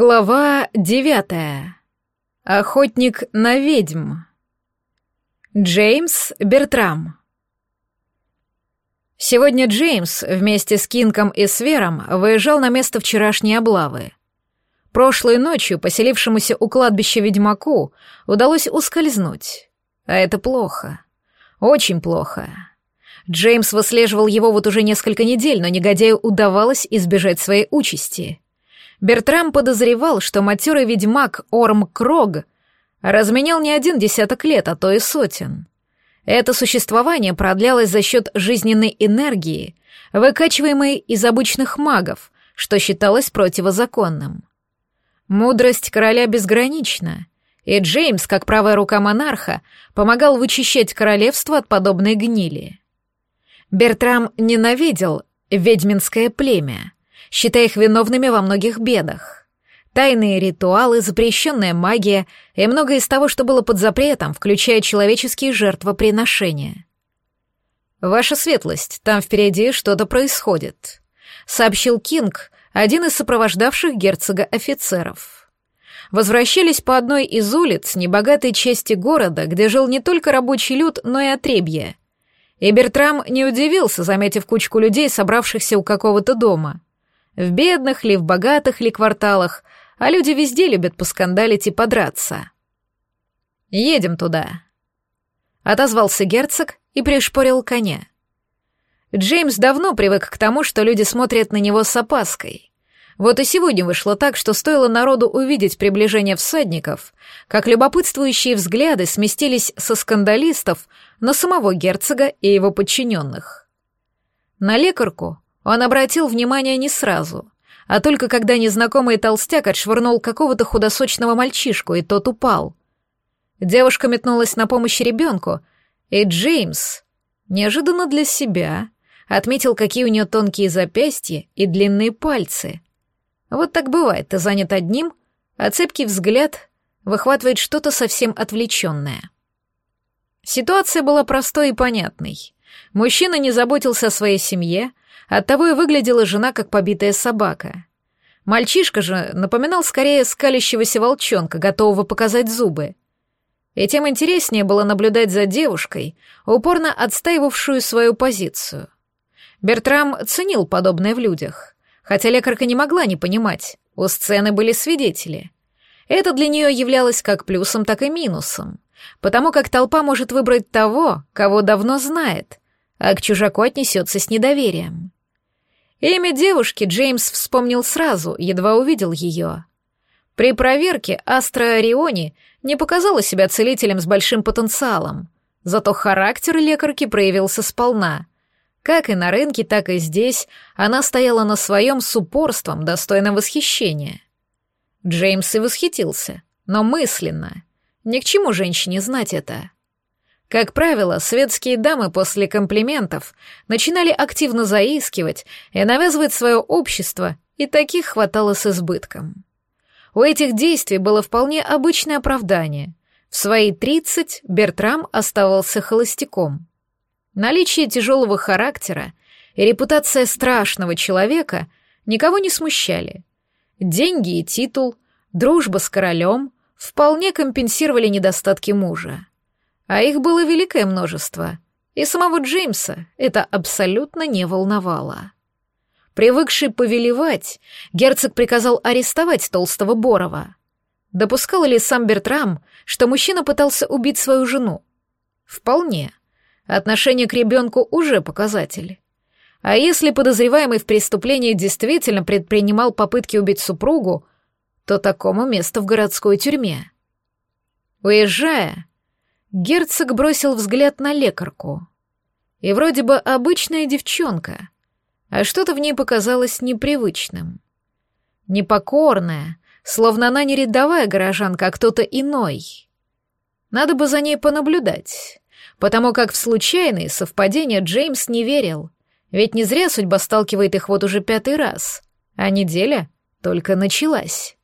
Глава девятая. Охотник на ведьм. Джеймс Бертрам. Сегодня Джеймс вместе с Кинком и Свером выезжал на место вчерашней облавы. Прошлой ночью поселившемуся у кладбища ведьмаку удалось ускользнуть. А это плохо. Очень плохо. Джеймс выслеживал его вот уже несколько недель, но негодяю удавалось избежать своей участи — Бертрам подозревал, что матерый ведьмак Орм Крог разменял не один десяток лет, а то и сотен. Это существование продлялось за счет жизненной энергии, выкачиваемой из обычных магов, что считалось противозаконным. Мудрость короля безгранична, и Джеймс, как правая рука монарха, помогал вычищать королевство от подобной гнили. Бертрам ненавидел ведьминское племя — считая их виновными во многих бедах. Тайные ритуалы, запрещенная магия и многое из того, что было под запретом, включая человеческие жертвоприношения. «Ваша светлость, там впереди что-то происходит», — сообщил Кинг, один из сопровождавших герцога офицеров. Возвращались по одной из улиц небогатой части города, где жил не только рабочий люд, но и отребье — и Бертрам не удивился, заметив кучку людей, собравшихся у какого-то дома. В бедных ли, в богатых ли кварталах, а люди везде любят поскандалить и подраться. «Едем туда», — отозвался герцог и пришпорил коня. Джеймс давно привык к тому, что люди смотрят на него с опаской. Вот и сегодня вышло так, что стоило народу увидеть приближение всадников, как любопытствующие взгляды сместились со скандалистов на самого герцога и его подчиненных. На лекарку он обратил внимание не сразу, а только когда незнакомый толстяк отшвырнул какого-то худосочного мальчишку, и тот упал. Девушка метнулась на помощь ребенку, и Джеймс, неожиданно для себя, отметил, какие у нее тонкие запястья и длинные пальцы. Вот так бывает, ты занят одним, а цепкий взгляд выхватывает что-то совсем отвлеченное. Ситуация была простой и понятной. Мужчина не заботился о своей семье, оттого и выглядела жена как побитая собака. Мальчишка же напоминал скорее скалящегося волчонка, готового показать зубы. И тем интереснее было наблюдать за девушкой, упорно отстаивавшую свою позицию. Бертрам ценил подобное в людях, хотя лекарка не могла не понимать, у сцены были свидетели. Это для нее являлось как плюсом, так и минусом потому как толпа может выбрать того, кого давно знает, а к чужаку отнесется с недоверием. Имя девушки Джеймс вспомнил сразу, едва увидел ее. При проверке Астра Ориони не показала себя целителем с большим потенциалом, зато характер лекарки проявился сполна. Как и на рынке, так и здесь она стояла на своем с упорством, достойным восхищения. Джеймс и восхитился, но мысленно — ни к чему женщине знать это. Как правило, светские дамы после комплиментов начинали активно заискивать и навязывать свое общество, и таких хватало с избытком. У этих действий было вполне обычное оправдание. В свои 30 Бертрам оставался холостяком. Наличие тяжелого характера и репутация страшного человека никого не смущали. Деньги и титул, дружба с королем — вполне компенсировали недостатки мужа. А их было великое множество, и самого Джеймса это абсолютно не волновало. Привыкший повелевать, герцог приказал арестовать толстого Борова. Допускал ли сам Бертрам, что мужчина пытался убить свою жену? Вполне. Отношение к ребенку уже показатель. А если подозреваемый в преступлении действительно предпринимал попытки убить супругу, то такому место в городской тюрьме. Уезжая, герцог бросил взгляд на лекарку. И вроде бы обычная девчонка, а что-то в ней показалось непривычным. Непокорная, словно она не рядовая горожанка, а кто-то иной. Надо бы за ней понаблюдать, потому как в случайные совпадения Джеймс не верил, ведь не зря судьба сталкивает их вот уже пятый раз, а неделя только началась.